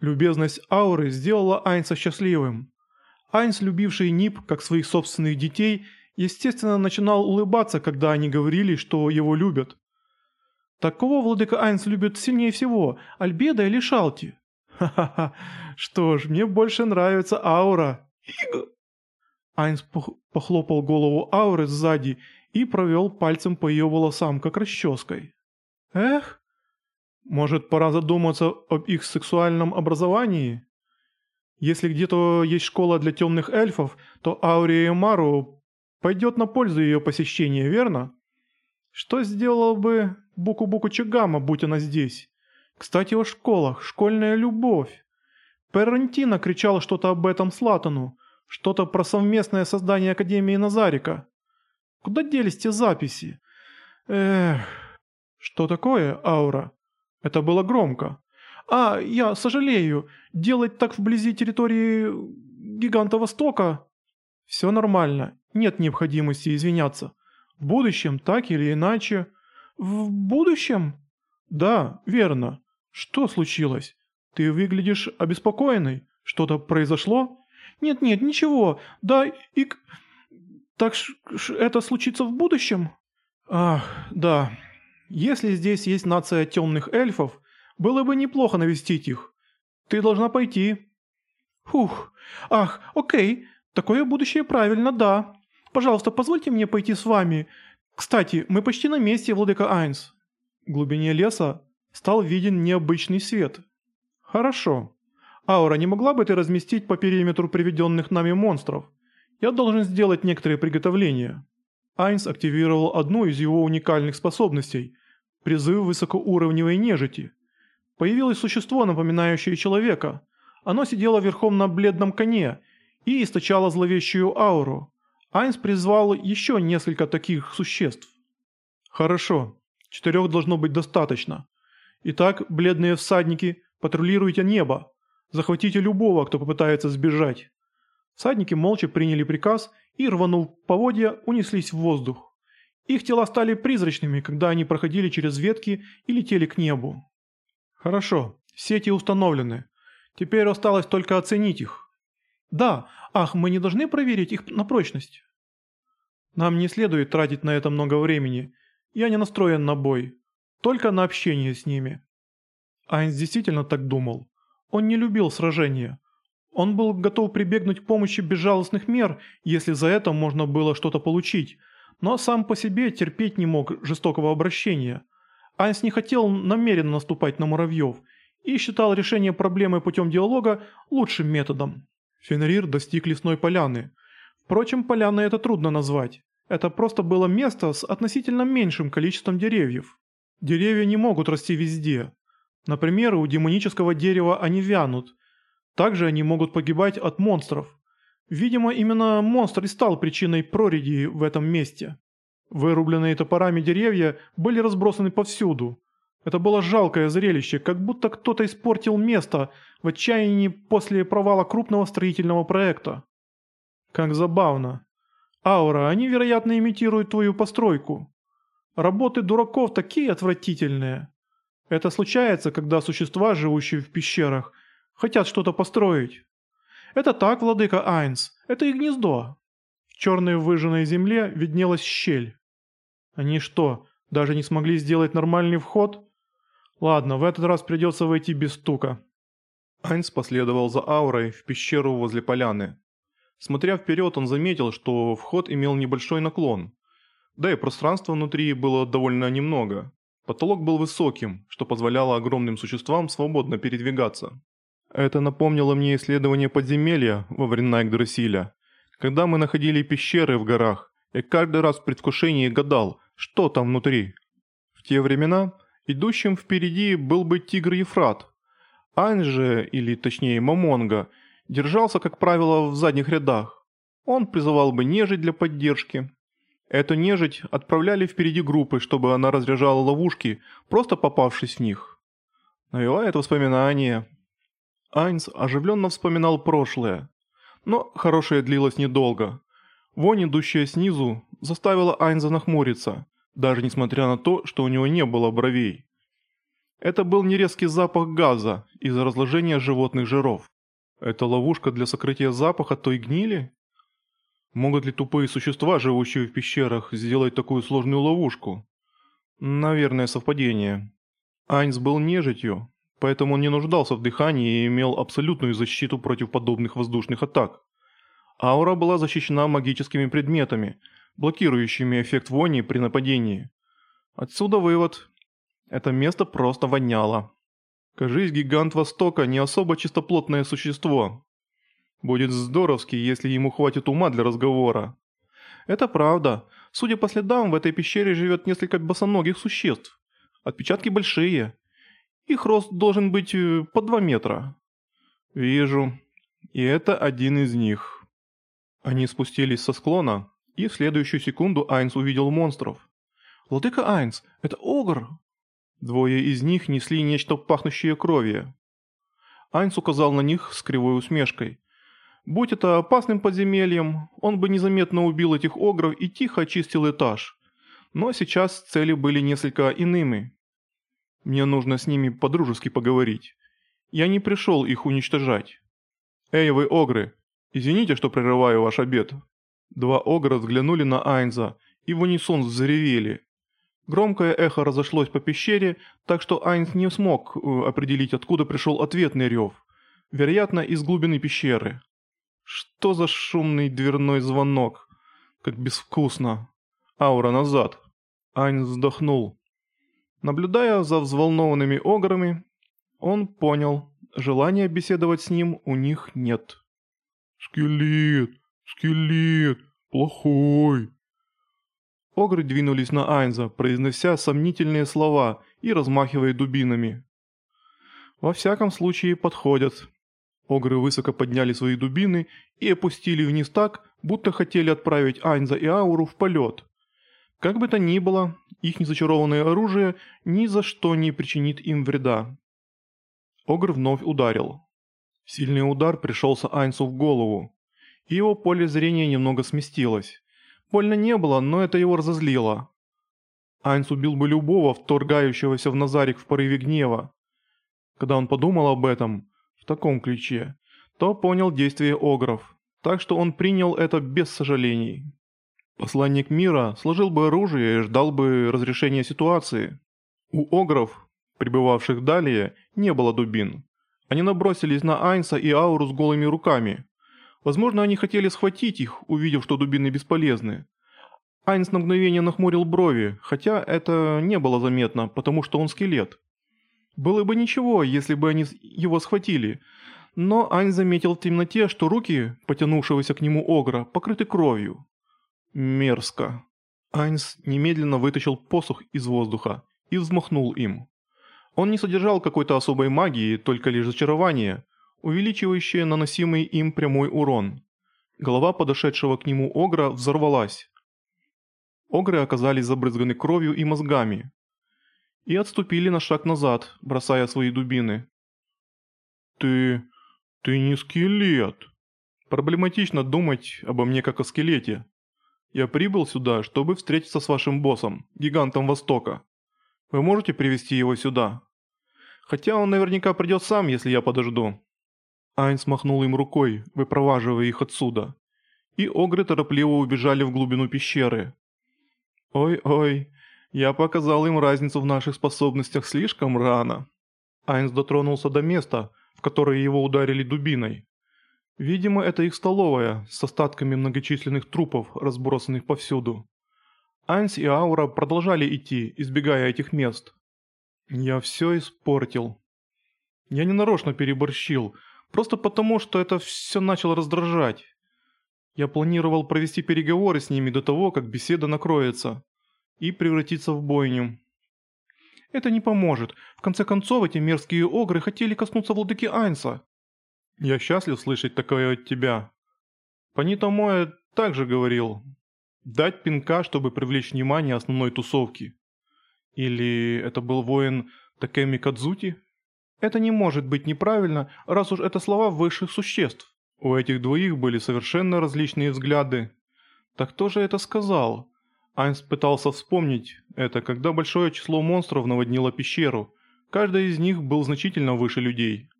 Любезность ауры сделала Айнса счастливым. Айнс, любивший Нип как своих собственных детей, естественно, начинал улыбаться, когда они говорили, что его любят. Так кого владыка Айнс любит сильнее всего, Альбеда или Шалти? Ха-ха-ха, что ж, мне больше нравится аура. Айнс похлопал голову ауры сзади и провел пальцем по ее волосам, как расческой. Эх, может пора задуматься об их сексуальном образовании? Если где-то есть школа для темных эльфов, то Аурия Мару пойдет на пользу ее посещения, верно? Что сделала бы Буку-Буку Чагама, будь она здесь? Кстати, о школах, школьная любовь. Перрентина кричала что-то об этом Слатану, что-то про совместное создание Академии Назарика. Куда делись те записи? Эх, что такое, Аура? Это было громко. «А, я сожалею, делать так вблизи территории Гиганта Востока...» «Все нормально, нет необходимости извиняться. В будущем, так или иначе...» «В будущем?» «Да, верно. Что случилось? Ты выглядишь обеспокоенной. Что-то произошло?» «Нет-нет, ничего. Да, и... Так это случится в будущем?» «Ах, да. Если здесь есть нация темных эльфов, было бы неплохо навестить их. Ты должна пойти». «Фух. Ах, окей. Такое будущее правильно, да. Пожалуйста, позвольте мне пойти с вами. Кстати, мы почти на месте, владыка Айнс». В глубине леса стал виден необычный свет. «Хорошо. Аура, не могла бы ты разместить по периметру приведенных нами монстров? Я должен сделать некоторые приготовления». Айнс активировал одну из его уникальных способностей – призыв высокоуровневой нежити. Появилось существо, напоминающее человека. Оно сидело верхом на бледном коне и источало зловещую ауру. Айнс призвал еще несколько таких существ. «Хорошо. Четырех должно быть достаточно. Итак, бледные всадники, патрулируйте небо. Захватите любого, кто попытается сбежать». Всадники молча приняли приказ и, рванув поводья, унеслись в воздух. Их тела стали призрачными, когда они проходили через ветки и летели к небу. Хорошо, сети установлены. Теперь осталось только оценить их. Да, ах, мы не должны проверить их на прочность. Нам не следует тратить на это много времени. Я не настроен на бой. Только на общение с ними. Айнс действительно так думал. Он не любил сражения. Он был готов прибегнуть к помощи безжалостных мер, если за это можно было что-то получить, но сам по себе терпеть не мог жестокого обращения. Айнс не хотел намеренно наступать на муравьев и считал решение проблемы путем диалога лучшим методом. Фенрир достиг лесной поляны. Впрочем, поляной это трудно назвать. Это просто было место с относительно меньшим количеством деревьев. Деревья не могут расти везде. Например, у демонического дерева они вянут, также они могут погибать от монстров. Видимо, именно монстр и стал причиной прориди в этом месте. Вырубленные топорами деревья были разбросаны повсюду. Это было жалкое зрелище, как будто кто-то испортил место в отчаянии после провала крупного строительного проекта. Как забавно. Аура, они, вероятно, имитируют твою постройку. Работы дураков такие отвратительные. Это случается, когда существа, живущие в пещерах, хотят что-то построить. Это так, владыка Айнс, это их гнездо. В черной выжженной земле виднелась щель. Они что, даже не смогли сделать нормальный вход? Ладно, в этот раз придется войти без стука. Айнс последовал за аурой в пещеру возле поляны. Смотря вперед, он заметил, что вход имел небольшой наклон. Да и пространства внутри было довольно немного. Потолок был высоким, что позволяло огромным существам свободно передвигаться. Это напомнило мне исследование подземелья во времена Игдрасиля, когда мы находили пещеры в горах, и каждый раз в предвкушении гадал, что там внутри. В те времена идущим впереди был бы тигр Ефрат. Ань же, или точнее Мамонга, держался, как правило, в задних рядах. Он призывал бы нежить для поддержки. Эту нежить отправляли впереди группы, чтобы она разряжала ловушки, просто попавшись в них. Навела это воспоминание, Айнс оживленно вспоминал прошлое. Но хорошее длилось недолго. Вонь, идущая снизу, заставила Айнза нахмуриться, даже несмотря на то, что у него не было бровей. Это был не резкий запах газа из-за разложения животных жиров. Это ловушка для сокрытия запаха той гнили? Могут ли тупые существа, живущие в пещерах, сделать такую сложную ловушку? Наверное, совпадение. Айнс был нежитью, поэтому он не нуждался в дыхании и имел абсолютную защиту против подобных воздушных атак. Аура была защищена магическими предметами, блокирующими эффект вони при нападении. Отсюда вывод. Это место просто воняло. Кажись, гигант Востока не особо чистоплотное существо. Будет здоровски, если ему хватит ума для разговора. Это правда. Судя по следам, в этой пещере живет несколько босоногих существ. Отпечатки большие. Их рост должен быть э, по 2 метра. Вижу. И это один из них. Они спустились со склона, и в следующую секунду Айнс увидел монстров. «Владыка Айнс, это Огр!» Двое из них несли нечто пахнущее кровью. Айнс указал на них с кривой усмешкой. Будь это опасным подземельем, он бы незаметно убил этих огров и тихо очистил этаж. Но сейчас цели были несколько иными. Мне нужно с ними по-дружески поговорить. Я не пришел их уничтожать. Эй, вы огры, извините, что прерываю ваш обед. Два огра взглянули на Айнза и в унисон взревели. Громкое эхо разошлось по пещере, так что Айнс не смог э, определить, откуда пришел ответный рев. Вероятно, из глубины пещеры. Что за шумный дверной звонок? Как безвкусно. Аура назад. Айнс вздохнул. Наблюдая за взволнованными ограми, он понял, желания беседовать с ним у них нет. «Скелет! Скелет! Плохой!» Огры двинулись на Айнза, произнося сомнительные слова и размахивая дубинами. «Во всяком случае, подходят». Огры высоко подняли свои дубины и опустили вниз так, будто хотели отправить Айнза и Ауру в полет. Как бы то ни было, их незачарованное оружие ни за что не причинит им вреда. Огр вновь ударил. Сильный удар пришелся Айнсу в голову, и его поле зрения немного сместилось. Больно не было, но это его разозлило. Айнс убил бы любого, вторгающегося в Назарик в порыве гнева. Когда он подумал об этом, в таком ключе, то понял действие Огров, так что он принял это без сожалений. Посланник мира сложил бы оружие и ждал бы разрешения ситуации. У Огров, пребывавших далее, не было дубин. Они набросились на Айнса и Ауру с голыми руками, Возможно, они хотели схватить их, увидев, что дубины бесполезны. Айнс на мгновение нахмурил брови, хотя это не было заметно, потому что он скелет. Было бы ничего, если бы они его схватили, но Айнс заметил в темноте, что руки, потянувшегося к нему Огра, покрыты кровью. Мерзко. Айнс немедленно вытащил посох из воздуха и взмахнул им. Он не содержал какой-то особой магии, только лишь зачарование, увеличивающее наносимый им прямой урон. Голова подошедшего к нему Огра взорвалась. Огры оказались забрызганы кровью и мозгами. И отступили на шаг назад, бросая свои дубины. «Ты... ты не скелет. Проблематично думать обо мне как о скелете. Я прибыл сюда, чтобы встретиться с вашим боссом, гигантом Востока. Вы можете привести его сюда? Хотя он наверняка придет сам, если я подожду». Айнс махнул им рукой, выпроваживая их отсюда. И огры торопливо убежали в глубину пещеры. «Ой-ой, я показал им разницу в наших способностях слишком рано». Айнс дотронулся до места, в которое его ударили дубиной. Видимо, это их столовая, с остатками многочисленных трупов, разбросанных повсюду. Айнс и Аура продолжали идти, избегая этих мест. Я все испортил. Я ненарочно переборщил, Просто потому, что это все начало раздражать. Я планировал провести переговоры с ними до того, как беседа накроется. И превратиться в бойню. Это не поможет. В конце концов, эти мерзкие огры хотели коснуться владыки Айнса. Я счастлив слышать такое от тебя. Панита Моя также говорил. Дать пинка, чтобы привлечь внимание основной тусовки. Или это был воин Такеми Кадзути? Это не может быть неправильно, раз уж это слова высших существ. У этих двоих были совершенно различные взгляды. Так кто же это сказал? Айнс пытался вспомнить это, когда большое число монстров наводнило пещеру, Каждый из них был значительно выше людей.